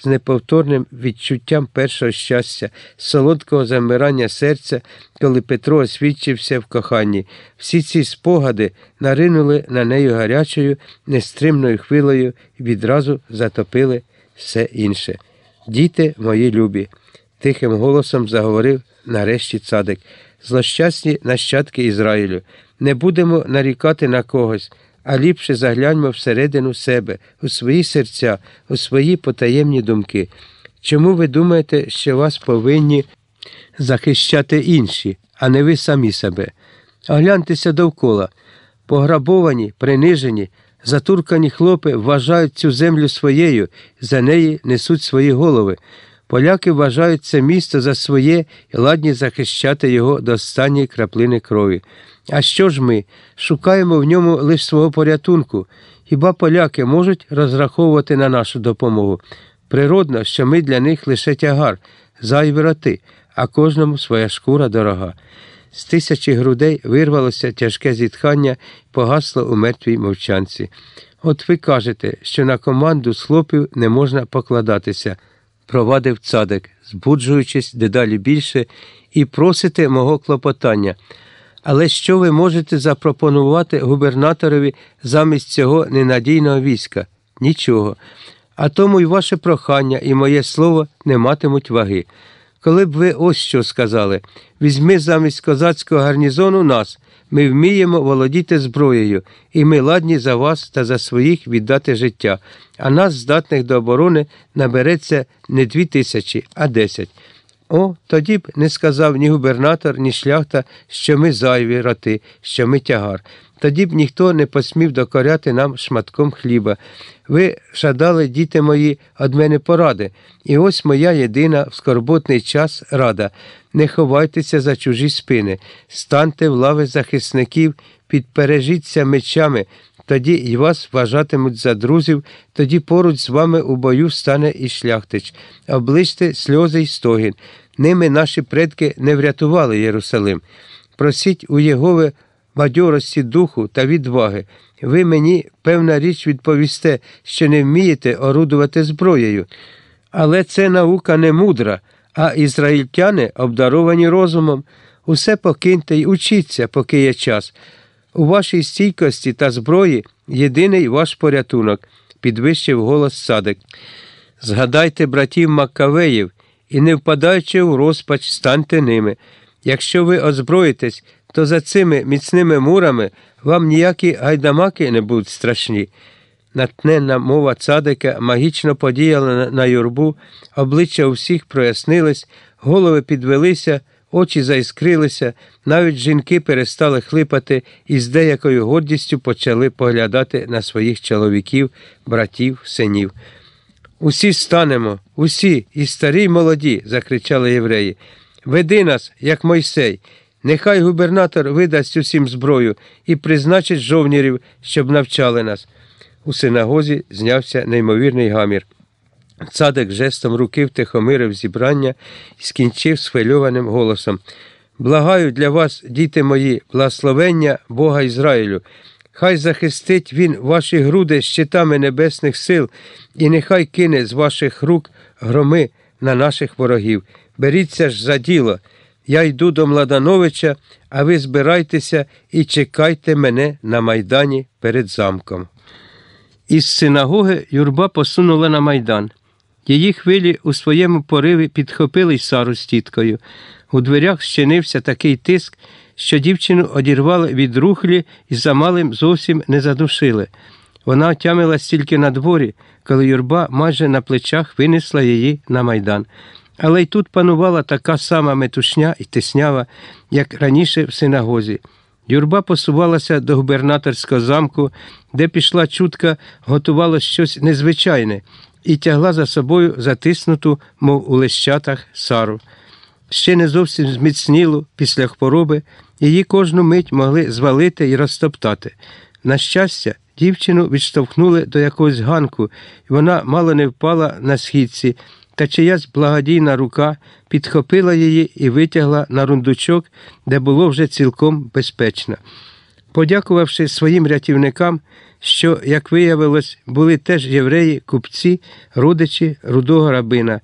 з неповторним відчуттям першого щастя, солодкого замирання серця, коли Петро освідчився в коханні. Всі ці спогади наринули на нею гарячою, нестримною хвилею і відразу затопили все інше. Діти мої любі, тихим голосом заговорив нарешті цадик. Злощасні нащадки Ізраїлю. Не будемо нарікати на когось, а ліпше загляньмо всередину себе, у свої серця, у свої потаємні думки. Чому ви думаєте, що вас повинні захищати інші, а не ви самі себе? Огляньтеся довкола. Пограбовані, принижені, затуркані хлопи вважають цю землю своєю, за неї несуть свої голови. Поляки вважають це місто за своє і ладні захищати його до останньої краплини крові. А що ж ми? Шукаємо в ньому лише свого порятунку. Хіба поляки можуть розраховувати на нашу допомогу? Природно, що ми для них лише тягар, зайві роти, а кожному своя шкура дорога. З тисячі грудей вирвалося тяжке зітхання погасло у мертвій мовчанці. От ви кажете, що на команду з хлопів не можна покладатися, провадив цадик, збуджуючись дедалі більше, і просите мого клопотання. Але що ви можете запропонувати губернаторові замість цього ненадійного війська? Нічого. А тому й ваше прохання, і моє слово не матимуть ваги. Коли б ви ось що сказали візьми замість козацького гарнізону нас, ми вміємо володіти зброєю, і ми ладні за вас та за своїх віддати життя, а нас, здатних до оборони, набереться не дві тисячі, а десять. О, тоді б не сказав ні губернатор, ні шляхта, що ми зайві роти, що ми тягар. Тоді б ніхто не посмів докоряти нам шматком хліба. Ви жадали, діти мої, од мене поради, і ось моя єдина в скорботний час рада. Не ховайтеся за чужі спини, станьте в лави захисників, підпережіться мечами, тоді й вас вважатимуть за друзів, тоді поруч з вами у бою стане і шляхтич. Обличте сльози й стогін. Ними наші предки не врятували Єрусалим. Просіть у Єгови бадьорості духу та відваги. Ви мені, певна річ, відповісте, що не вмієте орудувати зброєю. Але це наука не мудра, а ізраїльтяни обдаровані розумом. Усе покиньте й учіться, поки є час. У вашій стійкості та зброї єдиний ваш порятунок, підвищив голос садик. Згадайте братів Маккавеїв і, не впадаючи в розпач, станьте ними. Якщо ви озброїтесь, то за цими міцними мурами вам ніякі гайдамаки не будуть страшні. Натненна мова цадика магічно подіяла на юрбу, обличчя у всіх прояснились, голови підвелися, очі заіскрилися, навіть жінки перестали хлипати і з деякою гордістю почали поглядати на своїх чоловіків, братів, синів. Усі станемо, усі, і старі, й молоді, закричали євреї. Веди нас, як Мойсей. Нехай губернатор видасть усім зброю і призначить жовнірів, щоб навчали нас. У синагозі знявся неймовірний гамір. Цадик жестом руки втихомирив зібрання і скінчив схвильованим голосом. Благаю для вас, діти мої, благословення Бога Ізраїлю. Хай захистить він ваші груди щитами небесних сил, і нехай кине з ваших рук громи на наших ворогів. Беріться ж за діло. Я йду до Младановича, а ви збирайтеся і чекайте мене на майдані перед замком. Із синагоги юрба посунула на майдан. Її хвилі у своєму пориві підхопили Сару з тіткою. У дверях щинився такий тиск, що дівчину одірвали від рухлі і замалим зовсім не задушили. Вона отямилась тільки на дворі, коли юрба майже на плечах винесла її на майдан. Але й тут панувала така сама метушня і тиснява, як раніше в синагозі. Юрба посувалася до губернаторського замку, де пішла чутка, готувало щось незвичайне, і тягла за собою затиснуту, мов у лещатах, сару. Ще не зовсім зміцніло після хвороби, її кожну мить могли звалити і розтоптати. На щастя, дівчину відштовхнули до якогось ганку, і вона мало не впала на східці, та чиясь благодійна рука підхопила її і витягла на рундучок, де було вже цілком безпечно. Подякувавши своїм рятівникам, що, як виявилось, були теж євреї, купці, родичі рудого рабина.